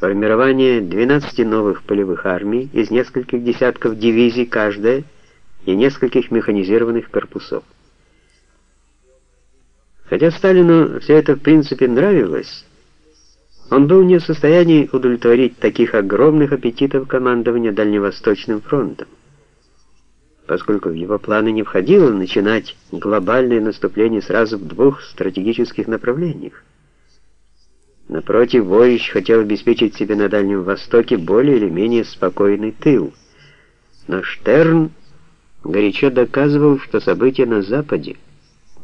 формирование 12 новых полевых армий из нескольких десятков дивизий каждая и нескольких механизированных корпусов. Хотя Сталину все это в принципе нравилось, он был не в состоянии удовлетворить таких огромных аппетитов командования Дальневосточным фронтом, поскольку в его планы не входило начинать глобальное наступление сразу в двух стратегических направлениях. Напротив, Воич хотел обеспечить себе на Дальнем Востоке более или менее спокойный тыл. Но Штерн горячо доказывал, что события на Западе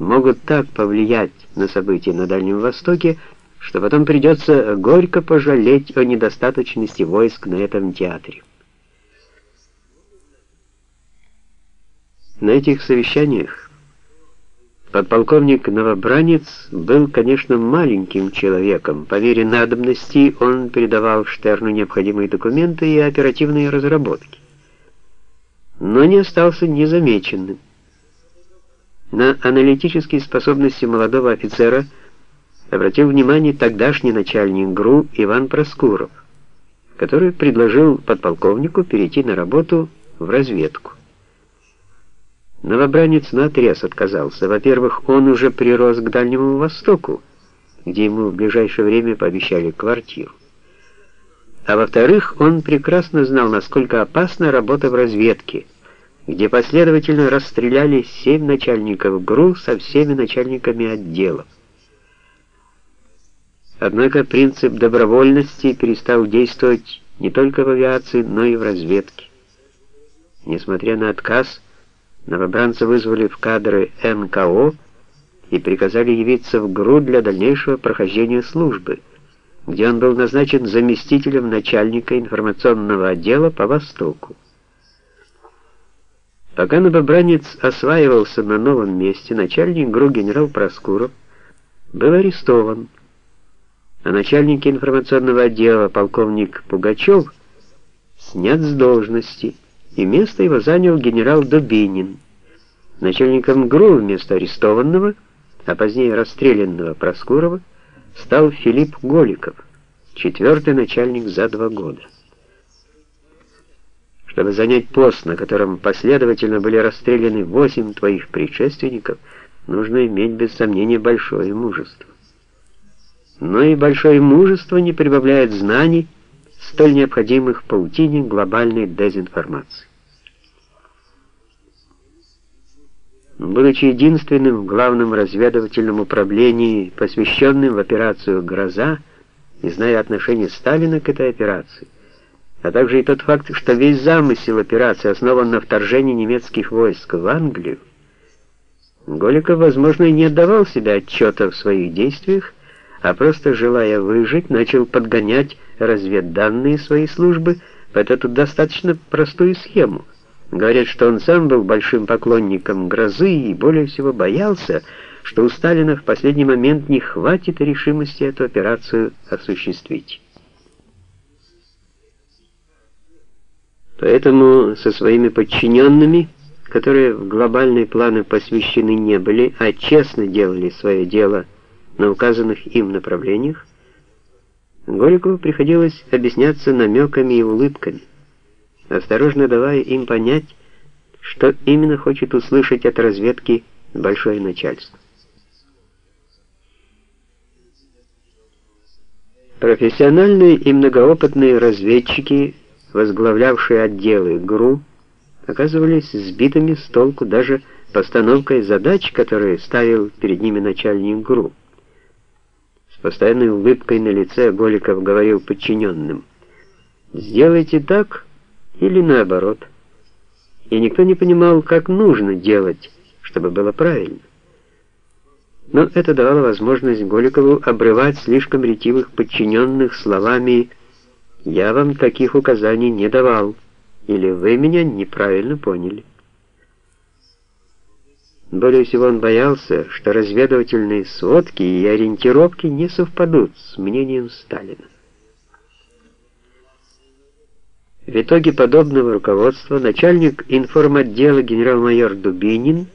могут так повлиять на события на Дальнем Востоке, что потом придется горько пожалеть о недостаточности войск на этом театре. На этих совещаниях подполковник Новобранец был, конечно, маленьким человеком. По мере надобности он передавал Штерну необходимые документы и оперативные разработки. Но не остался незамеченным. На аналитические способности молодого офицера – обратил внимание тогдашний начальник ГРУ Иван Проскуров, который предложил подполковнику перейти на работу в разведку. Новобранец наотрез отказался. Во-первых, он уже прирос к Дальнему Востоку, где ему в ближайшее время пообещали квартиру. А во-вторых, он прекрасно знал, насколько опасна работа в разведке, где последовательно расстреляли семь начальников ГРУ со всеми начальниками отделов. Однако принцип добровольности перестал действовать не только в авиации, но и в разведке. Несмотря на отказ, новобранца вызвали в кадры НКО и приказали явиться в ГРУ для дальнейшего прохождения службы, где он был назначен заместителем начальника информационного отдела по Востоку. Пока новобранец осваивался на новом месте, начальник ГРУ генерал Проскуров был арестован, а начальник информационного отдела полковник Пугачев снят с должности, и место его занял генерал Дубинин. Начальником ГРУ вместо арестованного, а позднее расстрелянного Проскурова, стал Филипп Голиков, четвертый начальник за два года. Чтобы занять пост, на котором последовательно были расстреляны восемь твоих предшественников, нужно иметь без сомнения большое мужество но и большое мужество не прибавляет знаний, столь необходимых паутине глобальной дезинформации. Будучи единственным в главном разведывательном управлении, посвященным в операцию «Гроза», и зная отношение Сталина к этой операции, а также и тот факт, что весь замысел операции основан на вторжении немецких войск в Англию, Голиков, возможно, и не отдавал себе отчета в своих действиях, а просто желая выжить, начал подгонять разведданные своей службы под эту достаточно простую схему. Говорят, что он сам был большим поклонником грозы и более всего боялся, что у Сталина в последний момент не хватит решимости эту операцию осуществить. Поэтому со своими подчиненными, которые в глобальные планы посвящены не были, а честно делали свое дело – на указанных им направлениях, Голикову приходилось объясняться намеками и улыбками, осторожно давая им понять, что именно хочет услышать от разведки большое начальство. Профессиональные и многоопытные разведчики, возглавлявшие отделы ГРУ, оказывались сбитыми с толку даже постановкой задач, которые ставил перед ними начальник ГРУ постоянной улыбкой на лице Голиков говорил подчиненным, «Сделайте так или наоборот». И никто не понимал, как нужно делать, чтобы было правильно. Но это давало возможность Голикову обрывать слишком ретивых подчиненных словами «Я вам таких указаний не давал» или «Вы меня неправильно поняли». Более всего он боялся, что разведывательные сводки и ориентировки не совпадут с мнением Сталина. В итоге подобного руководства начальник информотдела генерал-майор Дубинин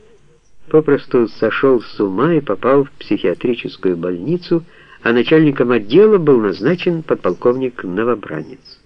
попросту сошел с ума и попал в психиатрическую больницу, а начальником отдела был назначен подполковник Новобранец.